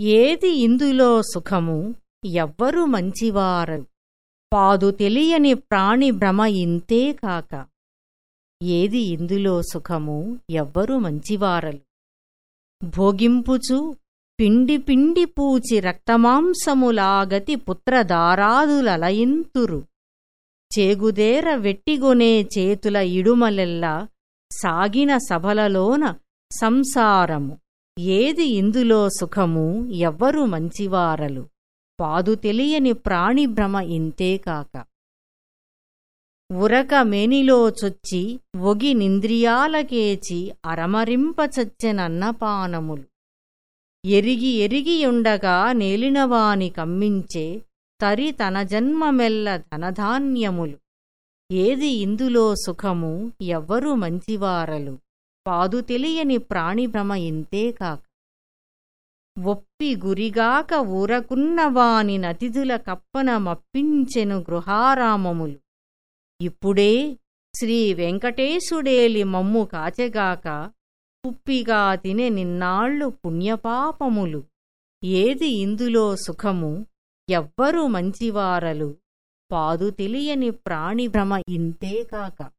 ఏది ఇందులో సుఖము? ఎవ్వరు మంచివారు పాదు తెలియని ప్రాణి భ్రమ ఇంతే కాక. ఏది ఇందులో సుఖము? ఎవ్వరు మంచివారలు భోగింపుచు పిండి పిండి పూచి రక్తమాంసములాగతి పుత్రదారాదులలయింతురు. చేగుదేర వెట్టిగొనే చేతుల ఇడుమలెల్లా సాగిన సభలలోన సంసారము. ఏది ఇందులో సుఖము? ఎవ్వరు మంచివారలు. పాదు తెలియని ప్రాణిభ్రమ ఇంతేకాక ఉరక మేనిలో చొచ్చి ఒగి నింద్రియాలకేచి అరమరింపచచ్చెనన్నపానములు ఎరిగి ఎరిగియుండగా నేలినవాని కమ్మించే తరి తన జన్మమెల్ల ధనధాన్యములు. ఏది ఇందులో సుఖము? ఎవ్వరు మంచివారలు. పాదు తెలియని ప్రాణిభ్రమ ఇంతేకాక ఒప్పి గురిగాక ఊరకున్నవాని నతిథుల కప్పన మప్పించెను గృహారామములు. ఇప్పుడే శ్రీ వెంకటేశుడేలి మమ్ము కాచెగాక పుప్పిగా తినే నిన్నాళ్ళు పుణ్యపాపములు. ఏది ఇందులో సుఖము? ఎవ్వరు మంచివారలు. పాదు తెలియని ప్రాణిభ్రమ ఇంతేకాక